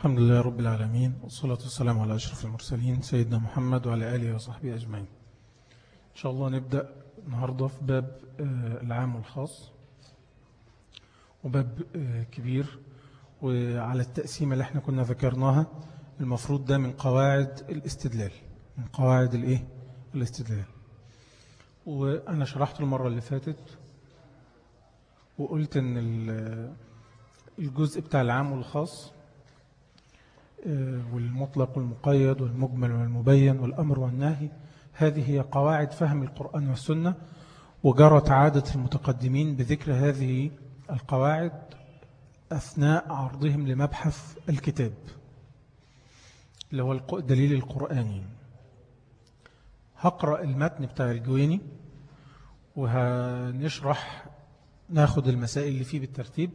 الحمد لله رب العالمين والصلاة والسلام على أشرف المرسلين سيدنا محمد وعلى آله وصحبه أجمعين. إن شاء الله نبدأ النهاردة في باب العام والخاص وباب كبير وعلى التقسيمة اللي إحنا كنا ذكرناها المفروض ده من قواعد الاستدلال. من قواعد الإيه؟ الاستدلال. وأنا شرحت المرة اللي فاتت وقلت إن الجزء بتاع العام والخاص والمطلق والمقيد والمجمل والمبين والأمر والنهي هذه هي قواعد فهم القرآن والسنة وجرت عادة المتقدمين بذكر هذه القواعد أثناء عرضهم لمبحث الكتاب اللي هو الدليل القرآني هقرأ المتن بتاع الجويني وهنشرح ناخد المسائل اللي فيه بالترتيب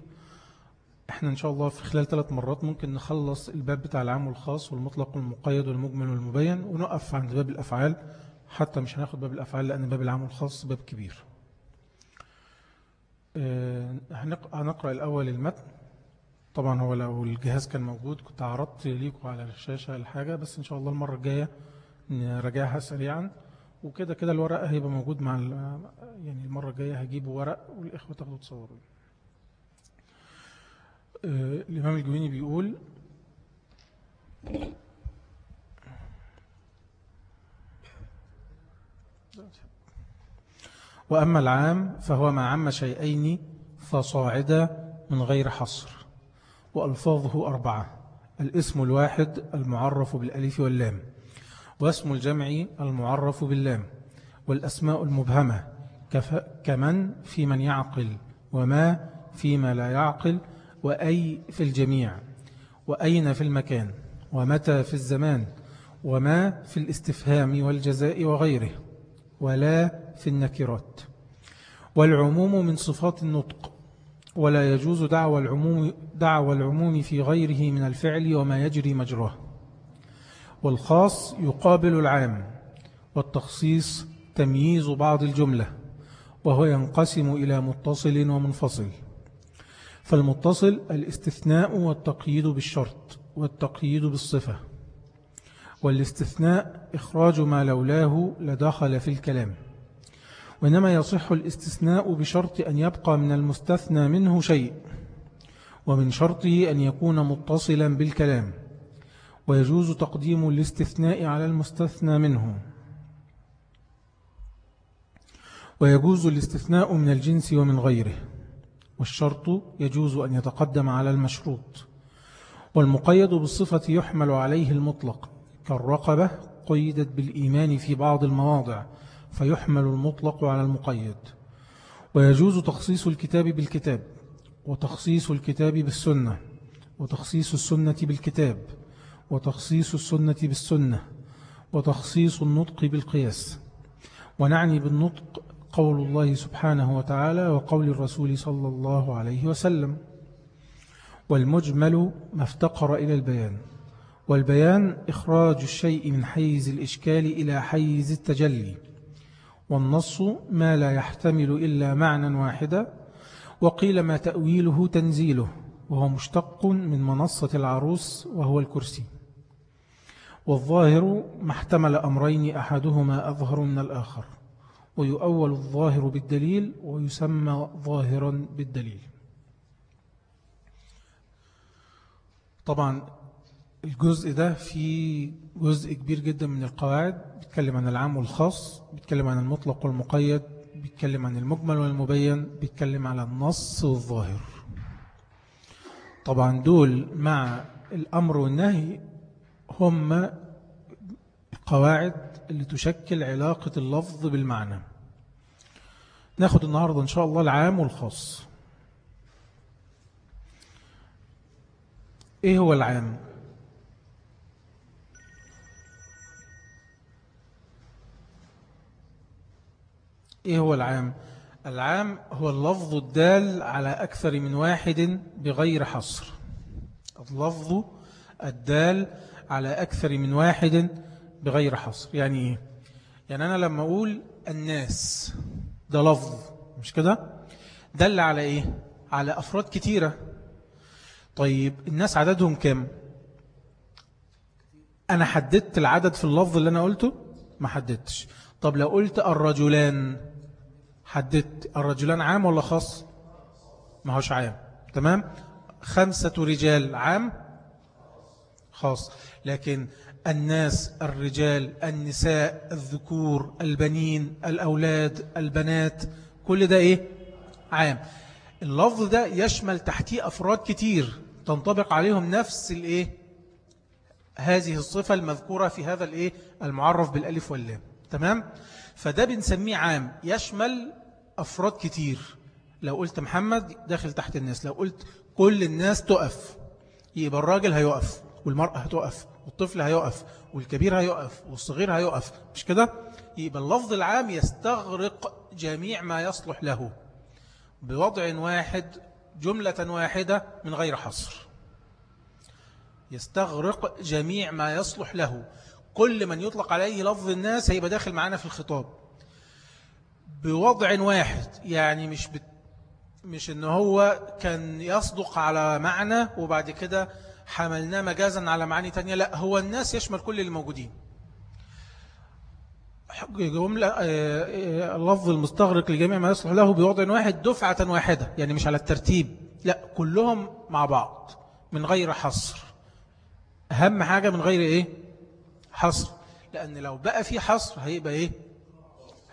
إحنا إن شاء الله في خلال ثلاث مرات ممكن نخلص الباب بتاع العام والخاص والمطلق والمقيد والمجمل والمبين ونقف عند باب الأفعال حتى مش هناخد باب الأفعال لأن باب العام والخاص باب كبير. هنقرأ الأول المتن. طبعا هو لو الجهاز كان موجود كنت عرضت ليكم على الشاشة الحاجة بس إن شاء الله المرة الجاية نراجعها سريعا. وكده كده الورق هيبقى موجود مع يعني المرة الجاية هجيبوا ورق والإخوة تاخدوا تصوروا. الإمام الجويني بيقول وأما العام فهو ما عم شيئين فصاعدا من غير حصر وألفاظه أربعة الاسم الواحد المعرف بالألف واللام واسم الجمع المعرف باللام والأسماء المبهمة كمن في من يعقل وما فيما لا يعقل وأي في الجميع وأين في المكان ومتى في الزمان وما في الاستفهام والجزاء وغيره ولا في النكرات. والعموم من صفات النطق ولا يجوز دعوى العموم, دعوى العموم في غيره من الفعل وما يجري مجراه. والخاص يقابل العام والتخصيص تمييز بعض الجملة وهو ينقسم إلى متصل ومنفصل. فالمتصل الاستثناء والتقييد بالشرط والتقييد بالصفة. والاستثناء إخراج ما لولاه لدخل في الكلام. وإنما يصح الاستثناء بشرط أن يبقى من المستثنى منه شيء ومن شرطه أن يكون متصلا بالكلام. ويجوز تقديم الاستثناء على المستثنى منه. ويجوز الاستثناء من الجنس ومن غيره. والشرط يجوز أن يتقدم على المشروط. والمقيد بالصفة يحمل عليه المطلق. كالرقبة قيدت بالإيمان في بعض المواضع فيحمل المطلق على المقيد. ويجوز تخصيص الكتاب بالكتاب وتخصيص الكتاب بالسنة وتخصيص السنة بالكتاب وتخصيص السنة بالسنة وتخصيص النطق بالقياس. ونعني بالنطق قول الله سبحانه وتعالى وقول الرسول صلى الله عليه وسلم والمجمل ما افتقر إلى البيان والبيان إخراج الشيء من حيز الإشكال إلى حيز التجلي والنص ما لا يحتمل إلا معنى واحدا وقيل ما تأويله تنزيله وهو مشتق من منصة العروس وهو الكرسي. والظاهر ما احتمل أمرين أحدهما أظهر من الآخر. ويؤول الظاهر بالدليل ويسمى ظاهرا بالدليل. طبعا الجزء ده فيه جزء كبير جدا من القواعد بيتكلم عن العام والخاص بيتكلم عن المطلق والمقيد بيتكلم عن المجمل والمبين بيتكلم على النص والظاهر. طبعا دول مع الأمر والنهي هم القواعد اللي تشكل علاقة اللفظ بالمعنى. ناخد النهاردة إن شاء الله العام والخاص إيه هو العام؟ إيه هو العام؟ العام هو اللفظ الدال على أكثر من واحد بغير حصر اللفظ الدال على أكثر من واحد بغير حصر يعني إيه؟ يعني أنا لما أقول الناس ده لفظ مش كده؟ دل على إيه؟ على أفراد كتيرة. طيب الناس عددهم كم أنا حددت العدد في اللفظ اللي أنا قلته؟ ما حددتش. طب لو قلت الرجلان حددت الرجلان عام ولا خاص؟ ما هوش عام. تمام؟ خمسة رجال عام خاص. لكن الناس الرجال النساء الذكور البنين الأولاد البنات كل ده إيه؟ عام. اللفظ ده يشمل تحتيه أفراد كتير تنطبق عليهم نفس الإيه؟ هذه الصفة المذكورة في هذا الإيه؟ المعرف بالألف واللام. تمام؟ فده بنسميه عام. يشمل أفراد كتير. لو قلت محمد داخل تحت الناس لو قلت كل الناس تقف يبقى الراجل هيقف والمرأة هتقف. والطفل هيقف والكبير هيقف والصغير هيقف مش كده؟ يبقى اللفظ العام يستغرق جميع ما يصلح له بوضع واحد جملة واحدة من غير حصر. يستغرق جميع ما يصلح له. كل من يطلق عليه لفظ الناس هيبقى داخل معنا في الخطاب. بوضع واحد يعني مش بت مش إن هو كان يصدق على معنى وبعد كده حملناه مجازا على معاني تانية. لا هو الناس يشمل كل الموجودين. جملة آه، آه، اللفظ المستغرق لجميع ما يصلح له بوضع واحد دفعة واحدة يعني مش على الترتيب. لا كلهم مع بعض من غير حصر. أهم حاجة من غير إيه؟ حصر. لأن لو بقى في حصر هيبقى إيه؟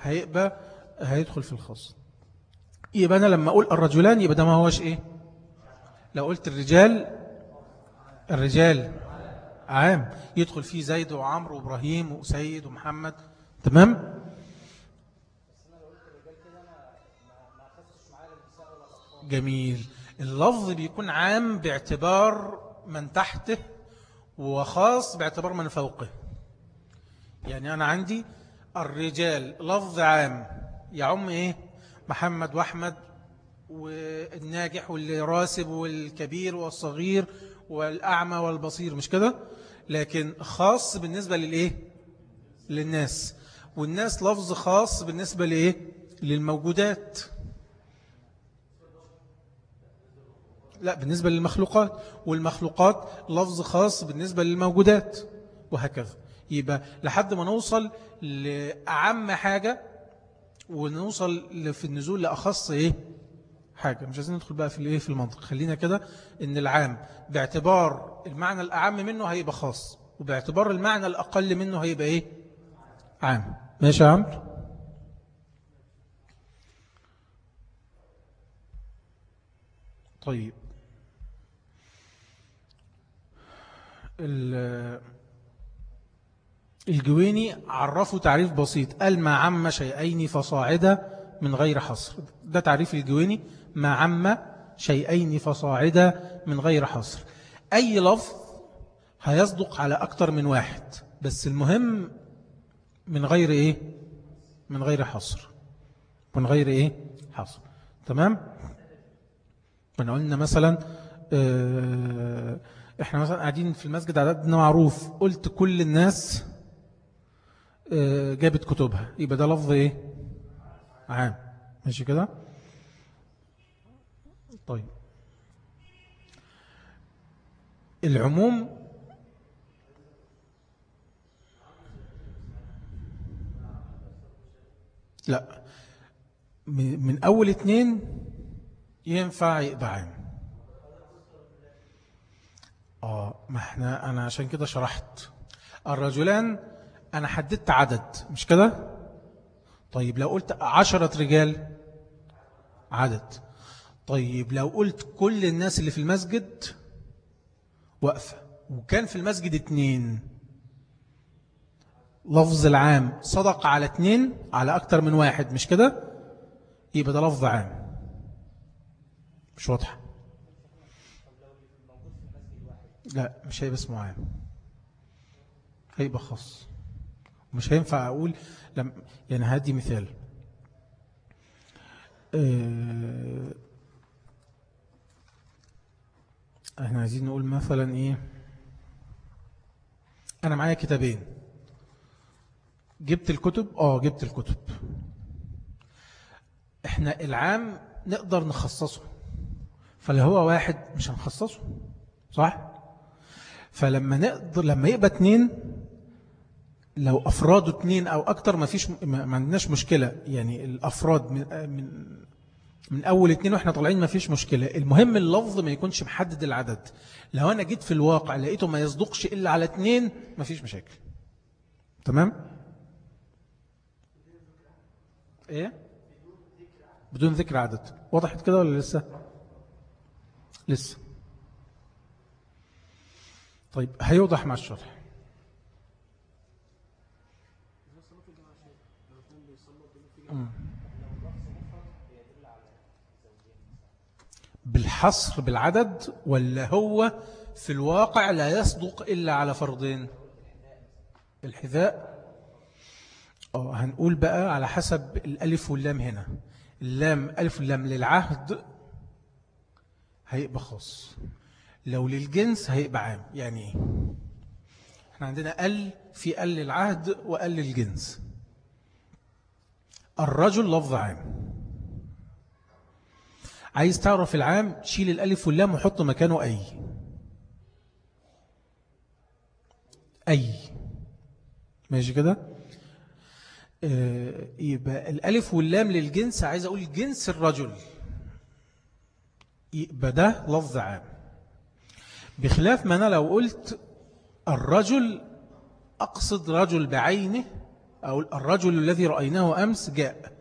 هيبقى هيدخل في الخاص يبقى أنا لما أقول الرجلان يبقى ده ما هوش إيه؟ لو قلت الرجال الرجال عام يدخل فيه زيد وعمر وإبراهيم وسيد ومحمد تمام؟ جميل. اللفظ بيكون عام باعتبار من تحته وخاص باعتبار من فوقه. يعني أنا عندي الرجال لفظ عام يعم إيه؟ محمد وأحمد والناجح واللي راسب والكبير والصغير والأعمى والبصير مش كده؟ لكن خاص بالنسبة للإيه؟ للناس. والناس لفظ خاص بالنسبة لإيه؟ للموجودات. لا بالنسبة للمخلوقات. والمخلوقات لفظ خاص بالنسبة للموجودات وهكذا. يبقى لحد ما نوصل لأعم حاجة ونوصل في النزول لأخص إيه؟ حاجة. مش عايزين ندخل بقى في الإيه في المنطق. خلينا كده إن العام باعتبار المعنى الأعم منه هيبقى خاص وباعتبار المعنى الأقل منه هيبقى إيه؟ عام. ماشي يا عمرو؟ طيب. الجويني عرفوا تعريف بسيط. قال ما عم شيئين فصاعدا من غير حصر. ده تعريف الجويني. ما عم شيئين فصاعدا من غير حصر. أي لفظ هيصدق على أكتر من واحد بس المهم من غير إيه؟ من غير حصر. من غير إيه؟ حصر. تمام؟ من قلنا مثلا آه، إحنا مثلا قاعدين في المسجد عددنا معروف. قلت كل الناس آه، جابت كتبها. يبقى ده لفظ إيه؟ عام. ماشي كده؟ طيب. العموم لا من أول اتنين ينفع يبقى عام آه ما إحنا أنا عشان كده شرحت. الرجلان أنا حددت عدد مش كده؟ طيب لو قلت عشرة رجال عدد. طيب لو قلت كل الناس اللي في المسجد وقفة وكان في المسجد اتنين لفظ العام صدق على اتنين على أكتر من واحد مش كده؟ يبقى ده لفظ عام. مش واضح لا مش هيبقى اسمه عام. هيبقى خاص. مش هينفع أقول لم يعني هدي مثال. آه إحنا عايزين نقول مثلا إيه؟ أنا معايا كتابين. جبت الكتب؟ آه جبت الكتب. إحنا العام نقدر نخصصه. فاللي هو واحد مش هنخصصه صح؟ فلما نقدر لما يبقى اتنين لو أفراده اتنين أو أكتر ما فيش ما عندناش مشكلة. يعني الأفراد من, من من أول اتنين وإحنا طالعين ما فيش مشكلة. المهم اللفظ ما يكونش محدد العدد. لو أنا جيت في الواقع لقيته ما يصدقش إلا على اتنين ما فيش مشاكل. تمام؟ إيه؟ بدون ذكر عدد. وضحت كده ولا لسه؟ لسه. طيب هيوضح مع الشرح. بالحصر بالعدد ولا هو في الواقع لا يصدق إلا على فرضين؟ الحذاء أوه هنقول بقى على حسب الألف واللام هنا. اللام ألف واللام للعهد هيبقى خاص. لو للجنس هيبقى عام. يعني إيه؟ إحنا عندنا ال في ال للعهد وال للجنس. الرجل لفظ عام. عايز تعرف العام شيل الألف واللام وحط مكانه أي. أي. ماشي كده؟ آه، يبقى الألف واللام للجنس عايز أقول جنس الرجل. يبقى ده لفظ عام. بخلاف ما أنا لو قلت الرجل أقصد رجل بعينه أو الرجل الذي رأيناه أمس جاء.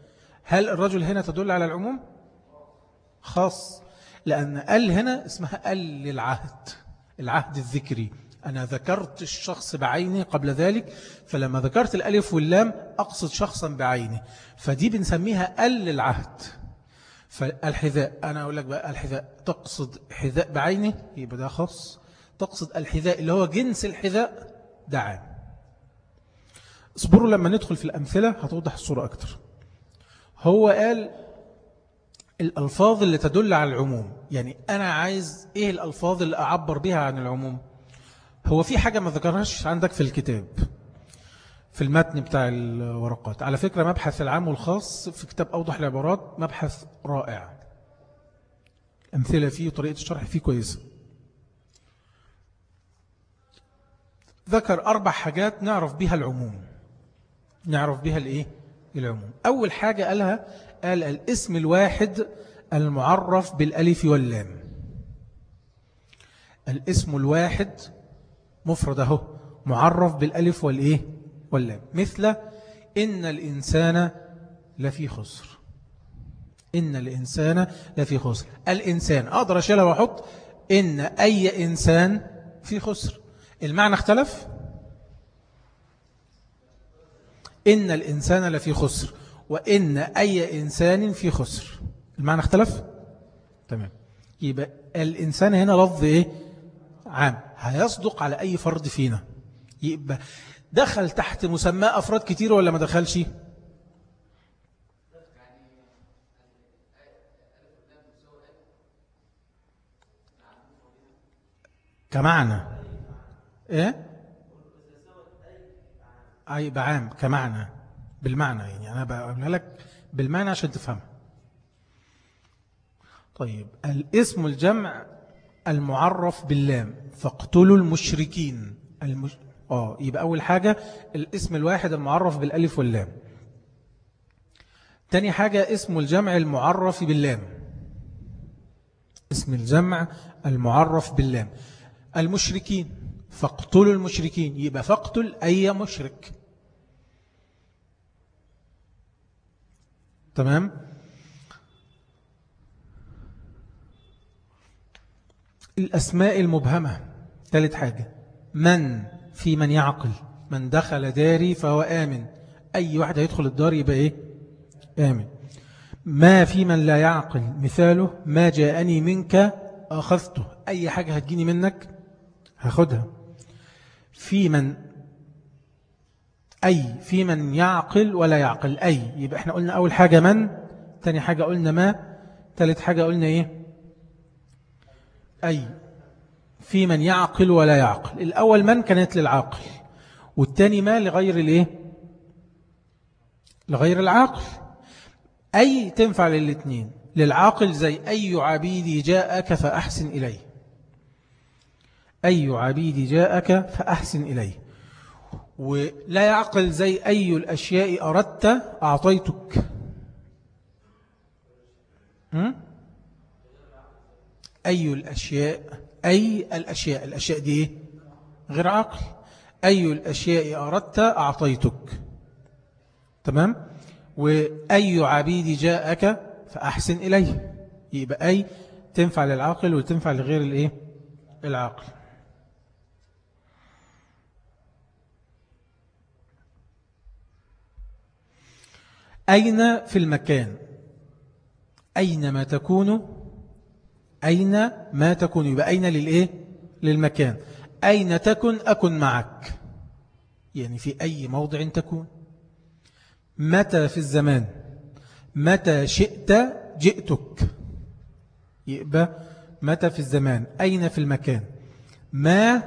هل الرجل هنا تدل على العموم؟ خاص. لأن ال هنا اسمها ال للعهد العهد الذكري. أنا ذكرت الشخص بعينه قبل ذلك فلما ذكرت الألف واللام أقصد شخصا بعينه فدي بنسميها ال للعهد. فالحذاء أنا أقول لك بقى الحذاء تقصد حذاء بعينه يبقى ده خاص. تقصد الحذاء اللي هو جنس الحذاء؟ ده عام اصبروا لما ندخل في الأمثلة هتوضح الصورة أكتر. هو قال الألفاظ اللي تدل على العموم. يعني أنا عايز إيه الألفاظ اللي أعبر بها عن العموم؟ هو في حاجة ما ذكرهاش عندك في الكتاب في المتن بتاع الورقات. على فكرة مبحث العام والخاص في كتاب أوضح العبارات مبحث رائع. أمثلة فيه وطريقة الشرح فيه كويسة. ذكر أربع حاجات نعرف بها العموم. نعرف بها الإيه؟ العموم أول حاجة قالها قال الاسم الواحد المعرف بالألف واللام. الاسم الواحد مفرده معرف بالألف والإيه؟ واللام. مثل إن الإنسان لفي خسر. إن الإنسان لفي خسر. الإنسان أقدر أشيلها وأحط إن أي إنسان في خسر. المعنى اختلف؟ إن الإنسان لفي خسر وإن أي إنسان في خسر. المعنى اختلف؟ تمام. يبقى الإنسان هنا لفظ إيه؟ عام. هيصدق على أي فرد فينا. يبقى دخل تحت مسمى أفراد كتير ولا ما دخلش؟ كمعنى. إيه يبقى عام كمعنى بالمعنى يعني. أنا بقولها لك بالمعنى عشان تفهم طيب الاسم الجمع المعرف باللام. فاقتلوا المشركين. المش... آه يبقى أول حاجة الاسم الواحد المعرف بالألف واللام. تاني حاجة اسم الجمع المعرف باللام. اسم الجمع المعرف باللام. المشركين فاقتلوا المشركين. يبقى فاقتل أي مشرك. تمام؟ الأسماء المبهمة. ثالث حاجة. من في من يعقل؟ من دخل داري فهو آمن. أي واحد هيدخل الدار يبقى إيه؟ آمن. ما في من لا يعقل؟ مثاله ما جاءني منك أخذته. أي حاجة هتجيني منك؟ هاخدها. في من أي في من يعقل ولا يعقل أي. يبقى إحنا قلنا أول حاجة من تاني حاجة قلنا ما ثالث حاجة قلنا إيه؟ أي. في من يعقل ولا يعقل. الأول من كانت للعاقل والتاني ما لغير الإيه؟ لغير العاقل. أي تنفع للاثنين للعاقل زي أي عبيدي جاءك فأحسن إليه. أي عبيد جاءك فأحسن إليه. ولا يعقل زي أي الأشياء أردت أعطيتك. أي الأشياء أي الأشياء الأشياء دي غير عقل. أي الأشياء أردت أعطيتك. تمام؟ وأي عبيد جاءك فأحسن إليه. يبقى أي تنفع للعاقل وتنفع لغير الإيه؟ العاقل. أين في المكان؟ أينما تكون؟ أين ما تكون؟ يبقى أين للإيه؟ للمكان. أين تكن؟ أكن معك. يعني في أي موضع تكون. متى في الزمان؟ متى شئت؟ جئتك. يبقى متى في الزمان؟ أين في المكان؟ ما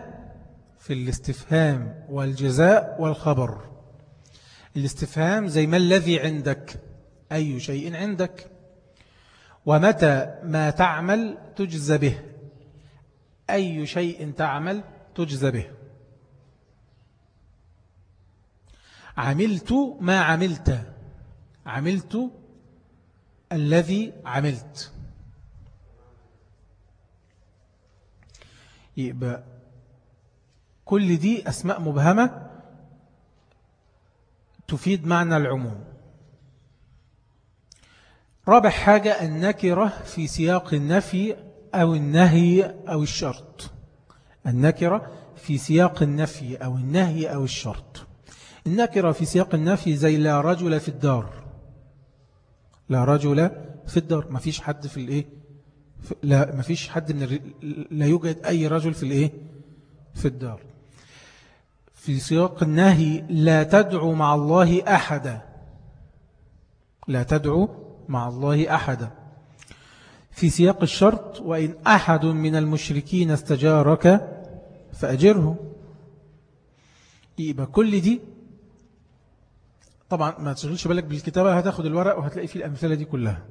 في الاستفهام والجزاء والخبر. الاستفهام زي ما الذي عندك أي شيء عندك. ومتى ما تعمل تجزى به أي شيء تعمل تجزى به. عملت ما عملت عملت الذي عملت. يبقى كل دي أسماء مبهمة. تفيد معنى العموم. رابع حاجة النكرة في سياق النفي أو النهي أو الشرط. النكرة في سياق النفي أو النهي أو الشرط. النكرة في سياق النفي زي لا رجل في الدار. لا رجل في الدار. ما فيش حد في الإيه؟ لا ما فيش حد من. لا يوجد أي رجل في الإيه؟ في الدار. في سياق النهي لا تدعو مع الله أحدا. لا تدعو مع الله أحدا. في سياق الشرط وإن أحد من المشركين استجارك فأجره. يبقى كل دي طبعا ما تشغلش بالك بالكتابة هتاخد الورق وهتلاقي فيه الأمثلة دي كلها.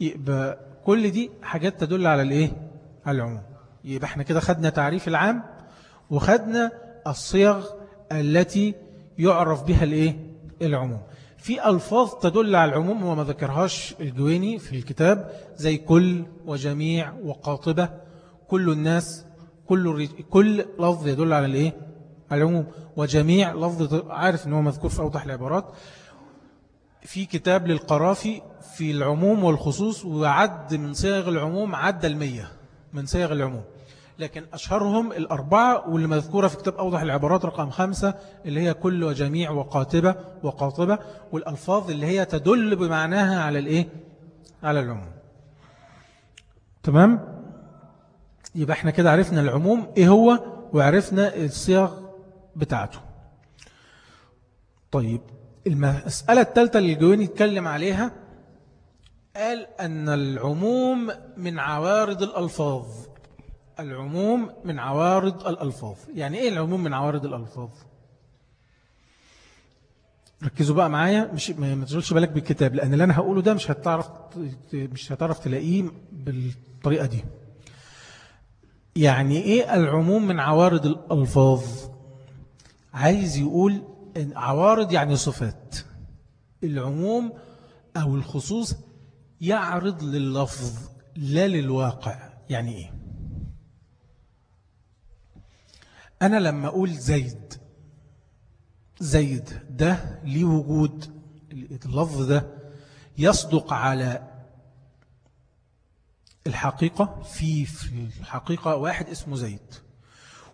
يبقى كل دي حاجات تدل على الإيه؟ على العموم. يبقى إحنا كده خدنا تعريف العام وخدنا الصيغ التي يعرف بها الايه؟ العموم. في ألفاظ تدل على العموم وما ذكرهاش الجويني في الكتاب زي كل وجميع وقاطبة كل الناس كل كل لفظ يدل على الايه؟ على العموم. وجميع لفظ عارف إن هو مذكور في أوضح العبارات. في كتاب للقرافي في العموم والخصوص وعد من صيغ العموم عد المية من صيغ العموم. لكن أشهرهم الأربعة واللي مذكورة في كتاب أوضح العبارات رقم خمسة اللي هي كل وجميع وقاتبة وقاطبة والألفاظ اللي هي تدل بمعناها على الإيه؟ على العموم تمام؟ يبقى إحنا كده عرفنا العموم إيه هو وعرفنا الصيغ بتاعته طيب المسألة الثالثة اللي الجويني يتكلم عليها قال أن العموم من عوارض الألفاظ العموم من عوارض الألفاظ. يعني إيه العموم من عوارض الألفاظ؟ ركزوا بقى معايا. مش ما تشغلش بالك بالكتاب لأن اللي أنا هقوله ده مش هتعرف مش هتعرف تلاقيه بالطريقة دي. يعني إيه العموم من عوارض الألفاظ؟ عايز يقول إن عوارض يعني صفات. العموم أو الخصوص يعرض لللفظ لا للواقع. يعني إيه؟ أنا لما أقول زيد زيد ده ليه وجود اللفظ ده يصدق على الحقيقة في في الحقيقة واحد اسمه زيد.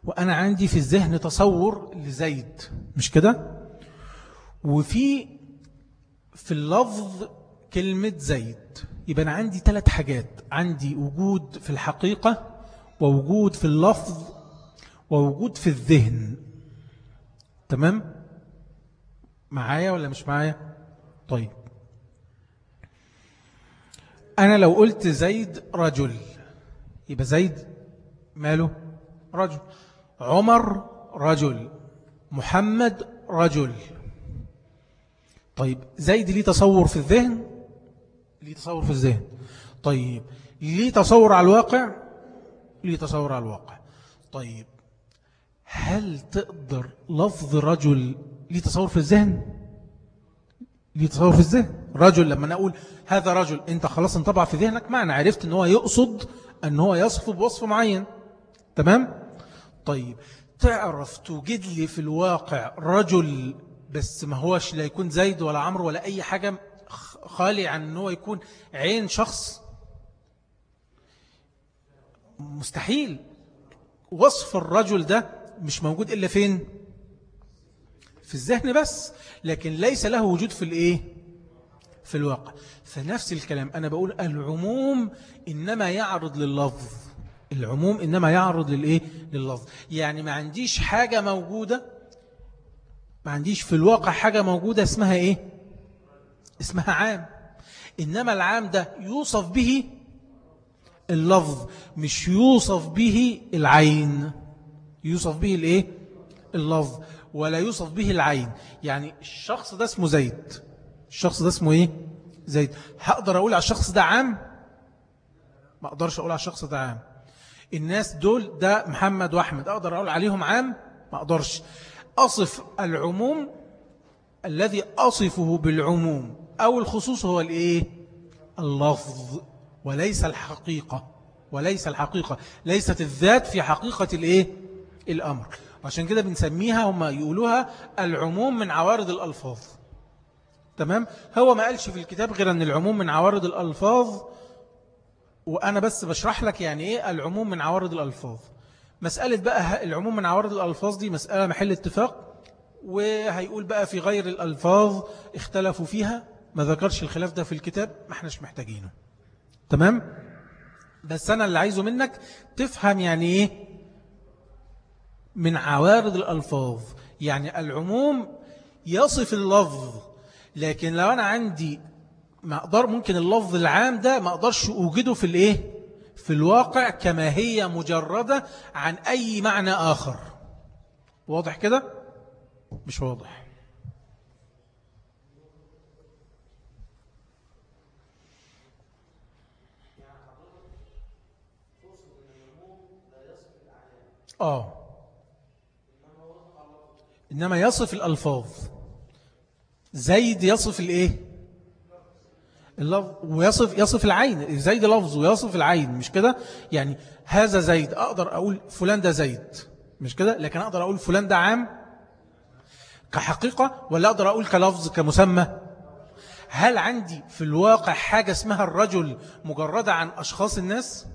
وأنا عندي في الذهن تصور لزيد مش كده؟ وفي في اللفظ كلمة زيد. يبقى أنا عندي ثلاث حاجات. عندي وجود في الحقيقة ووجود في اللفظ ووجود في الذهن. تمام؟ معايا ولا مش معايا؟ طيب. أنا لو قلت زيد رجل يبقى زيد ماله؟ رجل. عمر رجل. محمد رجل. طيب زيد ليه تصور في الذهن؟ ليه تصور في الذهن. طيب ليه تصور على الواقع؟ ليه تصور على الواقع. طيب هل تقدر لفظ رجل ليه تصور في الذهن؟ ليه تصور في الذهن. رجل لما نقول هذا رجل أنت خلاص انطبع في ذهنك معنى عرفت إن هو يقصد إن هو يصف بوصف معين. تمام؟ طيب. تعرف توجد لي في الواقع رجل بس ما هوش لا يكون زيد ولا عمرو ولا أي حاجة خالي عن أنه يكون عين شخص؟ مستحيل. وصف الرجل ده مش موجود إلا فين؟ في الذهن بس لكن ليس له وجود في الإيه؟ في الواقع. فنفس الكلام أنا بقول العموم إنما يعرض لللفظ. العموم إنما يعرض للإيه؟ لللفظ. يعني ما عنديش حاجة موجودة ما عنديش في الواقع حاجة موجودة اسمها إيه؟ اسمها عام. إنما العام ده يوصف به اللفظ مش يوصف به العين. يوصف به الإيه؟ اللفظ ولا يوصف به العين. يعني الشخص ده اسمه زيد. الشخص ده اسمه إيه؟ زيد. هقدر أقول على الشخص ده عام؟ ما أقدرش أقول على الشخص ده عام. الناس دول ده محمد وأحمد. أقدر أقول عليهم عام؟ ما أقدرش. أصف العموم الذي أصفه بالعموم. أو الخصوص هو الإيه؟ اللفظ. وليس الحقيقة. وليس الحقيقة. ليست الذات في حقيقة الإيه؟ الأمر. عشان كده بنسميها هم يقولوها العموم من عوارض الألفاظ. تمام؟ هو ما قالش في الكتاب غير أن العموم من عوارض الألفاظ وأنا بس بشرح لك يعني إيه العموم من عوارض الألفاظ. مسألة بقى العموم من عوارض الألفاظ دي مسألة محل اتفاق وهيقول بقى في غير الألفاظ اختلفوا فيها. ما ذكرش الخلاف ده في الكتاب ما إحناش محتاجينه. تمام؟ بس أنا اللي عايزه منك تفهم يعني إيه من عوارض الألفاظ. يعني العموم يصف اللفظ لكن لو أنا عندي ما أقدر ممكن اللفظ العام ده ما أقدرش أوجده في الإيه؟ في الواقع كما هي مجردة عن أي معنى آخر. واضح كده؟ مش واضح. آه. إنما يصف الألفاظ. زيد يصف الإيه؟ اللفظ ويصف يصف العين. زيد لفظ ويصف العين مش كده؟ يعني هذا زيد أقدر أقول فلان ده زيد مش كده؟ لكن أقدر أقول فلان ده عام كحقيقة ولا أقدر أقول كلفظ كمسمى؟ هل عندي في الواقع حاجة اسمها الرجل مجردة عن أشخاص الناس؟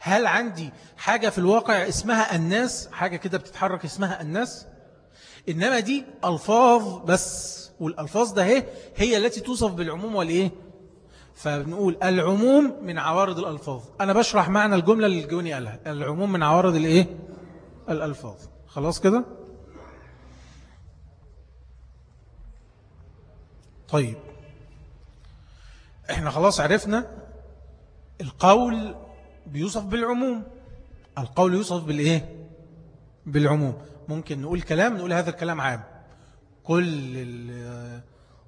هل عندي حاجة في الواقع اسمها الناس؟ حاجة كده بتتحرك اسمها الناس؟ إنما دي ألفاظ بس والألفاظ ده هي, هي التي توصف بالعموم والإيه فبنقول العموم من عوارض الألفاظ. أنا بشرح معنى الجملة اللي الجوني قالها. العموم من عوارض الإيه؟ الألفاظ. خلاص كده؟ طيب. إحنا خلاص عرفنا القول بيوصف بالعموم. القول يوصف بالإيه؟ بالعموم. ممكن نقول كلام نقول هذا الكلام عام. كل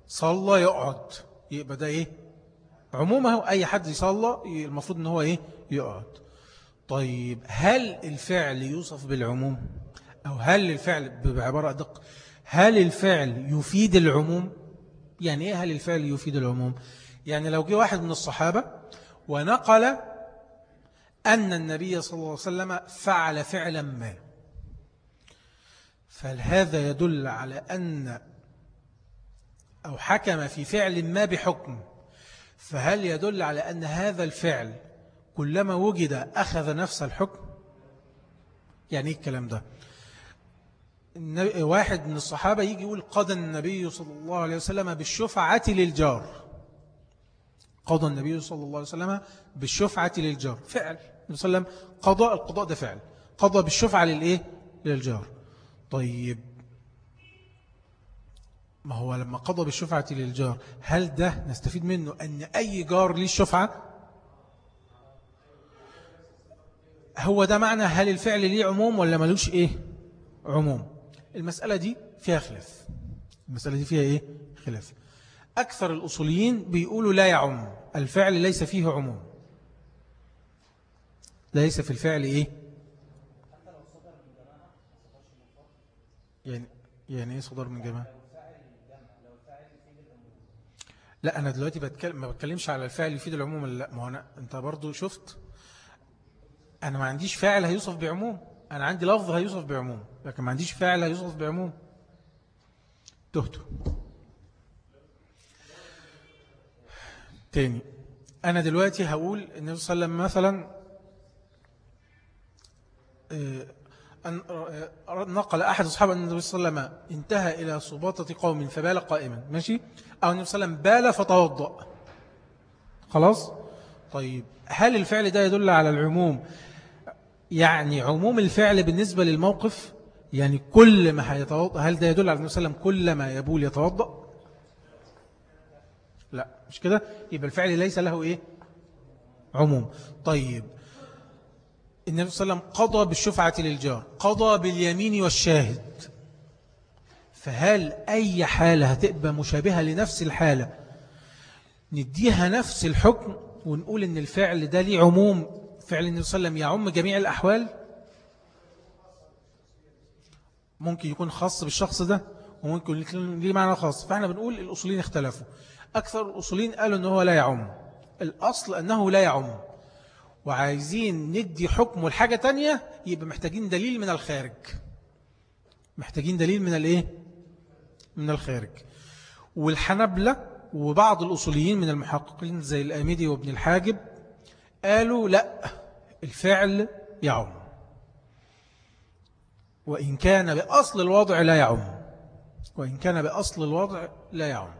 صلى يقعد. يبقى ده إيه؟ عمومه أي حد يصلى المفروض إن هو إيه؟ يقعد. طيب هل الفعل يوصف بالعموم؟ أو هل الفعل بعبارة دق هل الفعل يفيد العموم؟ يعني إيه هل الفعل يفيد العموم؟ يعني لو جه واحد من الصحابة ونقل أن النبي صلى الله عليه وسلم فعل فعلا ما. فهذا يدل على أن أو حكم في فعل ما بحكم؟ فهل يدل على أن هذا الفعل كلما وجد أخذ نفس الحكم؟ يعني إيه الكلام ده؟ واحد من الصحابة يجي يقول قضى النبي صلى الله عليه وسلم بالشفعة للجار. قضى النبي صلى الله عليه وسلم بالشفعة للجار. فعل. النبي صلى الله عليه وسلم قضى القضاء ده فعل. قضى بالشفعة للإيه؟ للجار. طيب. ما هو لما قضى بالشفعة للجار هل ده نستفيد منه أن أي جار ليه الشفعة؟ هو ده معنى هل الفعل ليه عموم ولا ملوش إيه؟ عموم. المسألة دي فيها خلاف. المسألة دي فيها إيه؟ خلاف. أكثر الأصوليين بيقولوا لا يعم. الفعل ليس فيه عموم. ليس في الفعل إيه؟ يعني يعني إيه صدر من جمع لا أنا دلوقتي بتكلم ما بتكلمش على الفعل يفيد العموم لا. ما أنا أنت برضو شفت أنا ما عنديش فاعل هيوصف بعموم. أنا عندي لفظ هيوصف بعموم لكن ما عنديش فاعل هيوصف بعموم. تهته تاني أنا دلوقتي هقول النبي صلى الله عليه وسلم مثلا آه، أن نقل أحد أصحاب النبي صلى الله عليه وسلم انتهى إلى صباطة قوم فبال قائما ماشي؟ أو النبي صلى الله عليه وسلم بال فتوضأ. خلاص؟ طيب هل الفعل ده يدل على العموم؟ يعني عموم الفعل بالنسبة للموقف؟ يعني كل ما هيتوضأ هل ده يدل على النبي صلى الله عليه وسلم كل ما يبول يتوضأ؟ لا مش كده؟ يبقى الفعل ليس له إيه؟ عموم. طيب النبي صلى الله عليه وسلم قضى بالشفعة للجار قضى باليمين والشاهد. فهل أي حالة هتبقى مشابهة لنفس الحالة؟ نديها نفس الحكم ونقول إن الفعل ده ليه عموم فعل النبي صلى الله عليه وسلم يعم جميع الأحوال؟ ممكن يكون خاص بالشخص ده وممكن يكون ليه معنى خاص. فإحنا بنقول الأصولين اختلفوا. أكثر الأصولين قالوا أنه لا يعم. الأصل أنه لا يعم. وعايزين ندي حكم الحاجة تانية يبقى محتاجين دليل من الخارج. محتاجين دليل من الايه؟ من الخارج. والحنبلة وبعض الأصوليين من المحققين زي الآمدي وابن الحاجب قالوا لا الفعل يعم. وإن كان بأصل الوضع لا يعم. وإن كان بأصل الوضع لا يعم.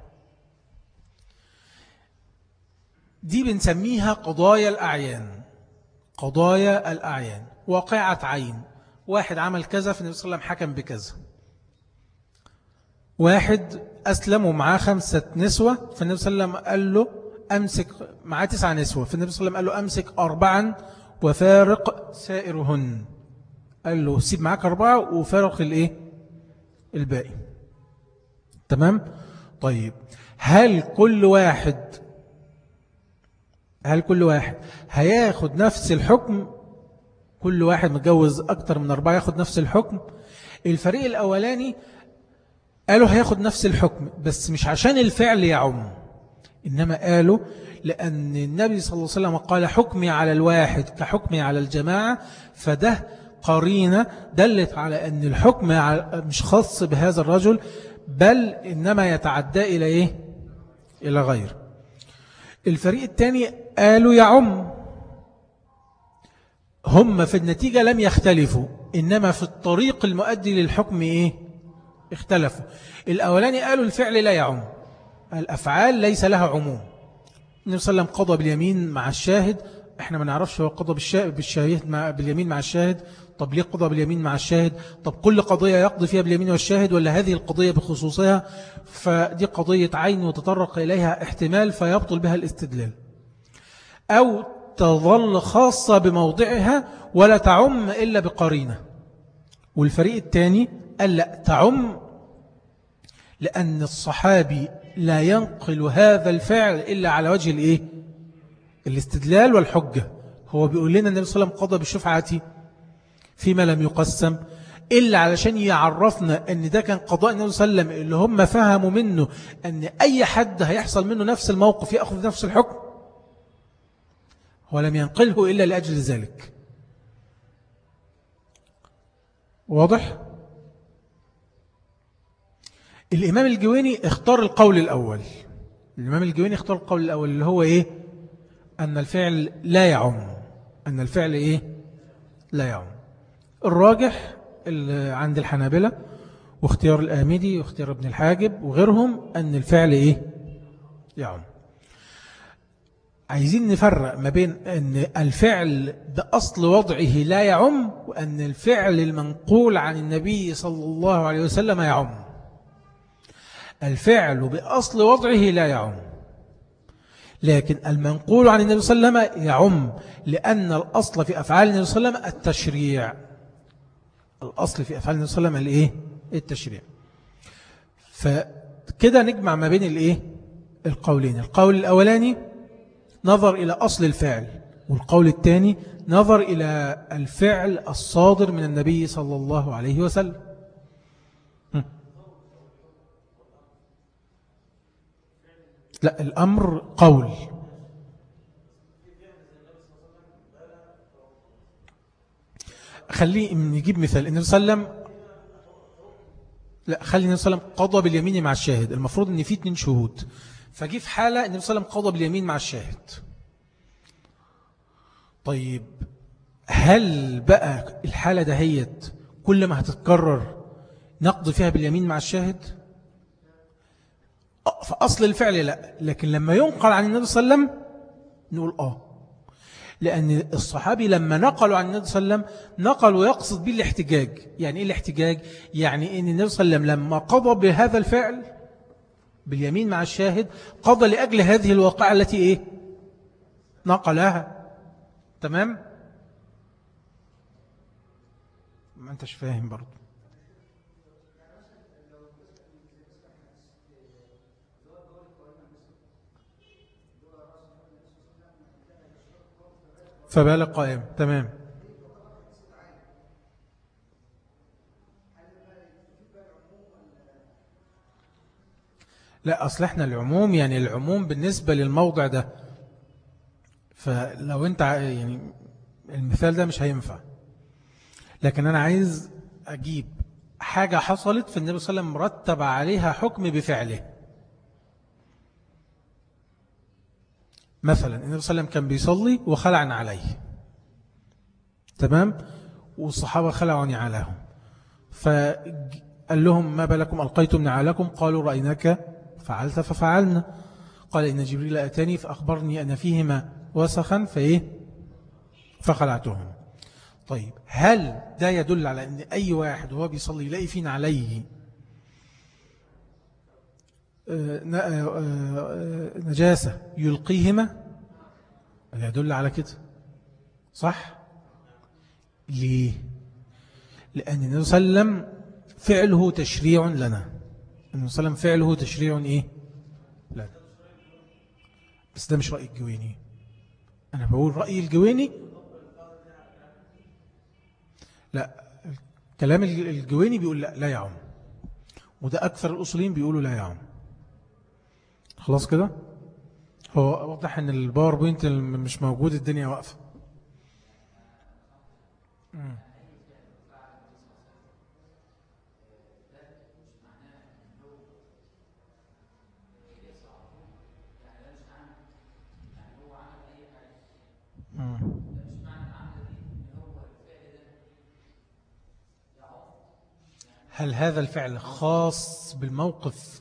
دي بنسميها قضايا الأعيان. قضايا الأعيان. واقعة عين. واحد عمل كذا في النبي صلى الله عليه وسلم حكم بكذا. واحد أسلم ومعاه خمسة نسوة فالنبي صلى الله عليه وسلم قال له أمسك معاه تسعة نسوة. فالنبي صلى الله عليه وسلم قال له أمسك أربعا وفارق سائرهن. قال له سيب معاك أربعة وفارق الإيه؟ الباقي. تمام؟ طيب. هل كل واحد هل كل واحد هياخد نفس الحكم؟ كل واحد متجوز أكتر من أربعة ياخد نفس الحكم؟ الفريق الأولاني قالوا هياخد نفس الحكم بس مش عشان الفعل يعم إنما قالوا لأن النبي صلى الله عليه وسلم قال حكمي على الواحد كحكمي على الجماعة فده قرينة دلت على أن الحكم مش خاص بهذا الرجل بل إنما يتعدى إلى إيه؟ إلى غير الفريق الثاني قالوا يعم هم في النتيجة لم يختلفوا إنما في الطريق المؤدي للحكم إيه؟ اختلفوا. الأولاني قالوا الفعل لا يعم الأفعال ليس لها عموم. النبي صلى الله عليه وسلم قضى باليمين مع الشاهد إحنا ما نعرفش هو قضى بالشاهد باليمين مع الشاهد طب ليه قضى باليمين مع الشاهد؟ طب كل قضية يقضي فيها باليمين والشاهد ولا هذه القضية بخصوصها؟ فدي قضية عين وتطرق إليها احتمال فيبطل بها الاستدلال. أو تظل خاصة بموضعها ولا تعم إلا بقرينة. والفريق الثاني قال لا تعم لأن الصحابي لا ينقل هذا الفعل إلا على وجه الإيه؟ الاستدلال والحجة. هو بيقول لنا النبي صلى الله عليه وسلم قضى بالشفعة فيما لم يقسم إلا علشان يعرفنا أن ده كان قضاء النبي صلى الله عليه وسلم اللي هم فهموا منه أن أي حد هيحصل منه نفس الموقف يأخذ نفس الحكم. ولم ينقله إلا لأجل ذلك. واضح؟ الإمام الجويني اختار القول الأول. الإمام الجويني اختار القول الأول اللي هو إيه؟ أن الفعل لا يعم. أن الفعل إيه؟ لا يعم. الراجح عند الحنابلة واختيار الآمدي واختيار ابن الحاجب وغيرهم أن الفعل إيه؟ يعم. عايزين نفرق ما بين أن الفعل بأصل وضعه لا يعم وأن الفعل المنقول عن النبي صلى الله عليه وسلم يعم. الفعل بأصل وضعه لا يعم لكن المنقول عن النبي صلى الله عليه وسلم يعم لأن الأصل في أفعال النبي صلى الله عليه وسلم التشريع. الأصل في أفعال النبي صلى الله عليه وسلم الإيه؟ التشريع. فكده نجمع ما بين الإيه؟ القولين. القول الأولاني نظر إلى أصل الفعل والقول الثاني نظر إلى الفعل الصادر من النبي صلى الله عليه وسلم. لا الأمر قول. خليه نجيب مثال. النبي صلى الله عليه وسلم لا خلي النبي صلى الله عليه وسلم قضى باليمين مع الشاهد. المفروض إن في اتنين شهود. فجي في حالة النبي صلى الله عليه وسلم قضى باليمين مع الشاهد. طيب هل بقى الحالة دهيت كل ما هتتكرر نقضي فيها باليمين مع الشاهد؟ فأصل الفعل لا. لكن لما ينقل عن النبي صلى الله عليه وسلم نقول آه. لأن الصحابي لما نقلوا عن النبي صلى الله عليه وسلم نقلوا يقصد به الاحتجاج يعني إيه الاحتجاج؟ يعني أن النبي صلى الله عليه وسلم لما قضى بهذا الفعل باليمين مع الشاهد قضى لأجل هذه الواقعة التي إيه؟ نقلها تمام؟ ما أنتش فاهم برضو فبالغ قائم. تمام. لا أصل إحنا العموم يعني العموم بالنسبة للموضع ده فلو أنت يعني المثال ده مش هينفع. لكن أنا عايز أجيب حاجة حصلت في النبي صلى الله عليه وسلم مرتب عليها حكم بفعله. مثلا النبي صلى الله عليه وسلم كان بيصلي وخلع عليه. تمام؟ والصحابة خلعوا نعالهم فقال لهم ما بالكم؟ ألقيتم نعالكم؟ قالوا رأيناك فعلت ففعلنا. قال إن جبريل أتاني فأخبرني أن فيهما وسخا. فإيه؟ فخلعتهم. طيب هل ده يدل على أن أي واحد وهو بيصلي يلاقي فينا عليه نجاسة يلقيهما يدل على كده صح؟ ليه؟ لأن النبي صلى الله عليه وسلم فعله تشريع لنا. النبي صلى الله عليه وسلم فعله تشريع إيه؟ لا. بس ده مش رأي الجويني. أنا بقول رأي الجويني. لا كلام الجويني بيقول لا لا يعم. وده أكثر الأصولين بيقولوا لا يعم. خلاص كده؟ هو واضح إن الباوربوينت مش موجود الدنيا واقفة. هل هذا الفعل خاص بالموقف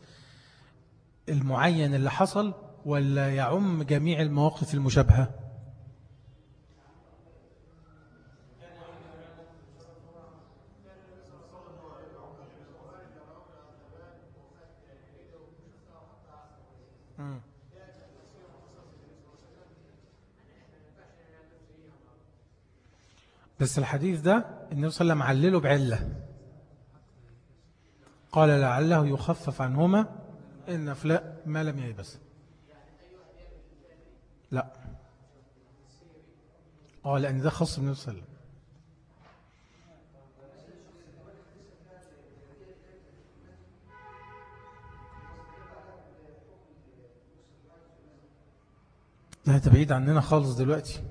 المعين اللي حصل ولا يعم جميع المواقف المشابهة؟ بس الحديث ده النبي صلى الله عليه وسلم علله بعلة. قال لعله يخفف عنهما إن فلاء ما لم ييبس لا. آه لأن ده خاص بالنبي صلى الله عليه وسلم. لا تبعيد عننا خالص دلوقتي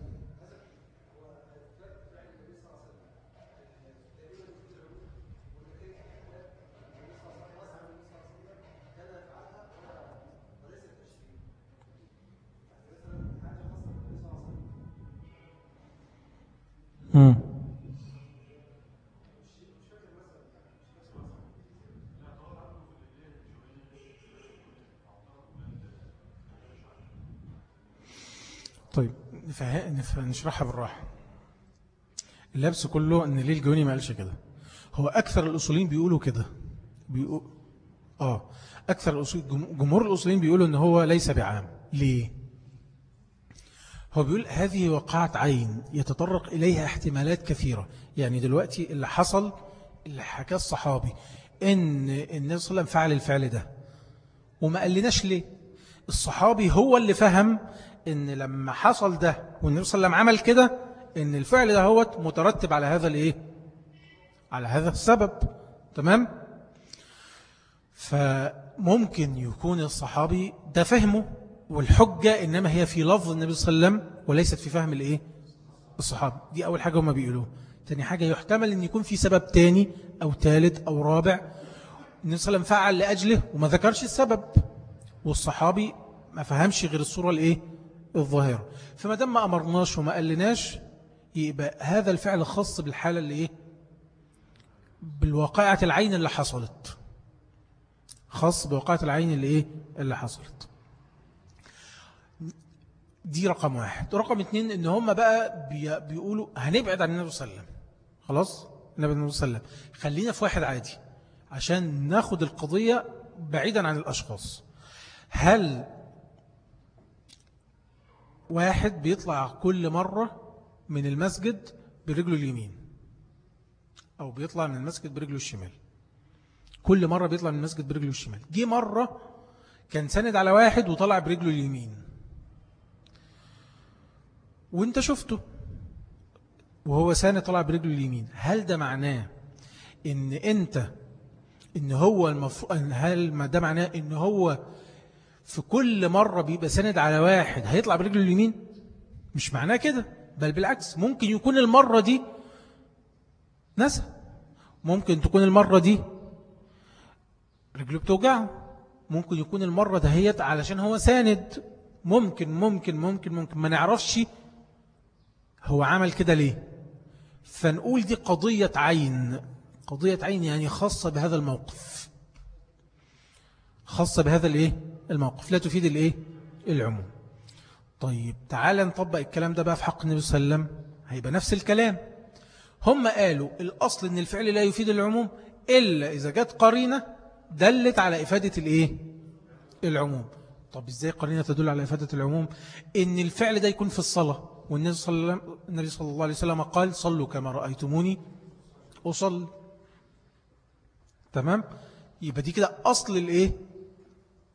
طيب نشرحها بالراحة. اللبس كله إن ليه الجوني ما قالش كده. هو أكثر الاصولين بيقولوا كده. بيقول آه. أكثر الاصول جمهور الاصولين بيقولوا إن هو ليس بعام. ليه؟ هو بيقول هذه وقعة عين يتطرق إليها احتمالات كثيرة. يعني دلوقتي اللي حصل اللي حكى الصحابي إن النبي صلى الله عليه وسلم فعل الفعل ده. وما قالناش ليه. الصحابي هو اللي فهم إن لما حصل ده والنبي صلى الله عليه وسلم عمل كده إن الفعل ده هو مترتب على هذا الإيه؟ على هذا السبب. تمام؟ فممكن يكون الصحابي ده فهمه والحجة إنما هي في لفظ النبي صلى الله عليه وسلم وليست في فهم الإيه؟ الصحابة دي أول حاجة هم بيقولوه تاني حاجة يحتمل أن يكون في سبب تاني أو ثالث أو رابع. النبي صلى الله عليه وسلم فعل لأجله وما ذكرش السبب. والصحابي ما فهمش غير الصورة الإيه؟ الظاهرة فما دام ما أمرناش وما قلناش يبقى هذا الفعل خاص بالحالة اللي إيه؟ بالواقعة العين اللي حصلت. خاص بواقعة العين اللي إيه؟ اللي حصلت. دي رقم واحد. رقم اتنين إن هم بقى بي بيقولوا هنبعد عن النبي صلى الله عليه وسلم. خلاص؟ النبي صلى الله عليه وسلم. خلينا في واحد عادي عشان ناخد القضية بعيدا عن الأشخاص. هل واحد بيطلع كل مرة من المسجد برجله اليمين أو بيطلع من المسجد برجله الشمال. كل مرة بيطلع من المسجد برجله الشمال. جي مرة كان سند على واحد وطلع برجله اليمين. وانت شفته وهو ساند طلع برجله اليمين. هل ده معناه إن أنت إن هو المفروض هل ما ده معناه إن هو في كل مرة بيبقى سند على واحد هيطلع برجله اليمين؟ مش معناه كده بل بالعكس ممكن يكون المرة دي نسى. ممكن تكون المرة دي رجله بتوجعه. ممكن يكون المرة دهيت علشان هو ساند. ممكن ممكن ممكن ممكن. ما نعرفش هو عمل كده ليه. فنقول دي قضية عين. قضية عين يعني خاصة بهذا الموقف. خاصة بهذا الإيه؟ الموقف. لا تفيد الإيه؟ العموم. طيب تعال نطبق الكلام ده بقى في حق النبي صلى الله عليه وسلم. هيبقى نفس الكلام. هم قالوا الأصل أن الفعل لا يفيد العموم إلا إذا جت قرينة دلت على إفادة الإيه؟ العموم. طب إزاي قرينة تدل على إفادة العموم؟ إن الفعل ده يكون في الصلاة. والنبي صلى الله عليه وسلم قال صلوا كما رأيتموني أصل تمام؟ يبقى دي كده أصل الإيه؟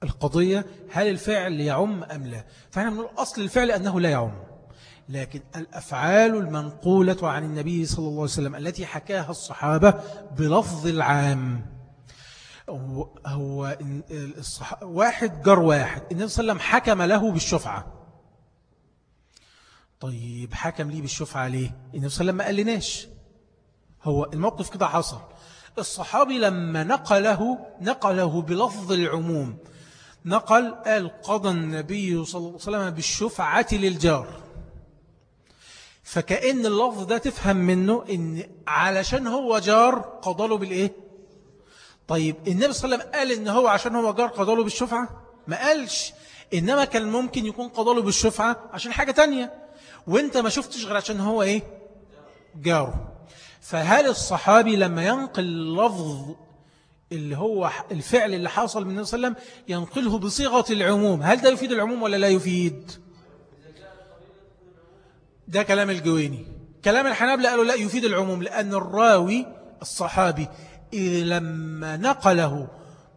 القضية هل الفعل يعم أم لا؟ فإحنا بنقول أصل الفعل أنه لا يعم. لكن الأفعال المنقولة عن النبي صلى الله عليه وسلم التي حكاها الصحابة بلفظ العام. هو. واحد جر واحد النبي صلى الله عليه وسلم حكم له بالشفعة. طيب حكم ليه بالشفعة ليه؟ النبي صلى الله عليه وسلم ما قالناش. هو الموقف كده حصل. الصحابي لما نقله نقله بلفظ العموم نقل قال قضى النبي صلى الله عليه وسلم بالشفعة للجار. فكأن اللفظ ده تفهم منه إن علشان هو جار قضى بالإيه؟ طيب النبي صلى الله عليه وسلم قال إن هو عشان هو جار قضى بالشفعة؟ ما قالش. إنما كان ممكن يكون قضى بالشفعة عشان حاجة تانية. وأنت ما شفتش غير عشان هو إيه؟ جاره. فهل الصحابي لما ينقل اللفظ اللي هو الفعل اللي حصل من النبي صلى الله عليه وسلم ينقله بصيغة العموم. هل ده يفيد العموم ولا لا يفيد؟ ده كلام الجويني. كلام الحنابلة قالوا لا يفيد العموم لأن الراوي الصحابي لما نقله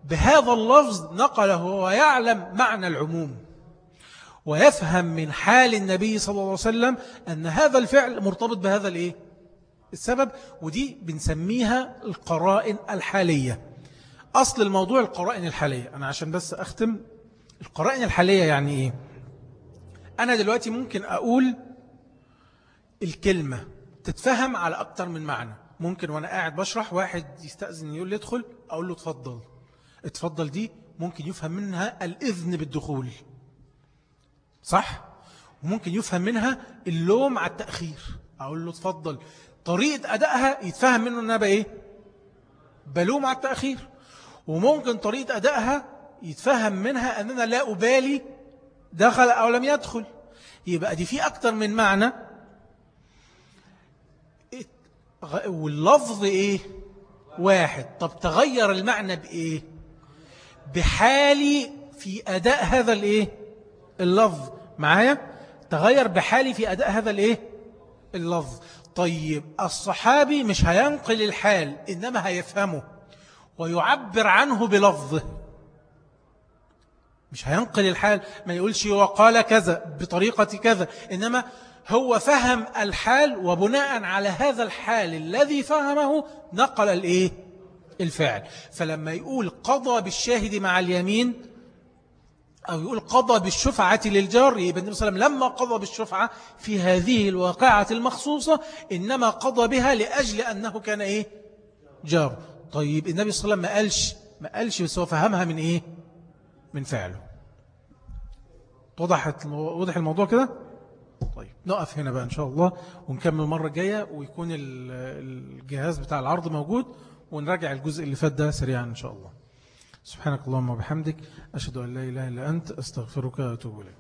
بهذا اللفظ نقله ويعلم معنى العموم ويفهم من حال النبي صلى الله عليه وسلم أن هذا الفعل مرتبط بهذا الإيه؟ السبب ودي بنسميها القرائن الحالية. أصل الموضوع القرائن الحالية. أنا عشان بس أختم. القرائن الحالية يعني إيه؟ أنا دلوقتي ممكن أقول الكلمة تتفهم على أكتر من معنى. ممكن وأنا قاعد بشرح واحد يستأذن يقول لي ادخل أقول له اتفضل. اتفضل دي ممكن يفهم منها الإذن بالدخول. صح؟ وممكن يفهم منها اللوم على التأخير. أقول له اتفضل. طريقة أدائها يتفهم منه أنها بإيه؟ بلوم على التأخير. وممكن طريقة أدائها يتفهم منها أننا لا أبالي دخل أو لم يدخل. يبقى دي في أكتر من معنى. واللفظ إيه؟ واحد. طب تغير المعنى بإيه؟ بحالي في أداء هذا الإيه؟ اللفظ. معايا؟ تغير بحالي في أداء هذا الإيه؟ اللفظ. طيب الصحابي مش هينقل الحال إنما هيفهمه. ويعبر عنه بلفظه. مش هينقل الحال ما يقولش وقال كذا بطريقة كذا إنما هو فهم الحال وبناء على هذا الحال الذي فهمه نقل الإيه؟ الفعل. فلما يقول قضى بالشاهد مع اليمين أو يقول قضى بالشفعة للجار يبقى النبي صلى الله عليه وسلم لما قضى بالشفعة في هذه الواقعة المخصوصة إنما قضى بها لأجل أنه كان إيه؟ جار. طيب النبي صلى الله عليه وسلم ما قالش ما قالش بس هو فهمها من إيه؟ من فعله. وضحت وضح الموضوع كده؟ طيب نقف هنا بقى إن شاء الله ونكمل المرة الجاية ويكون الجهاز بتاع العرض موجود ونراجع الجزء اللي فات ده سريعا إن شاء الله. سبحانك اللهم وبحمدك أشهد أن لا إله إلا أنت أستغفرك وأتوب إليك.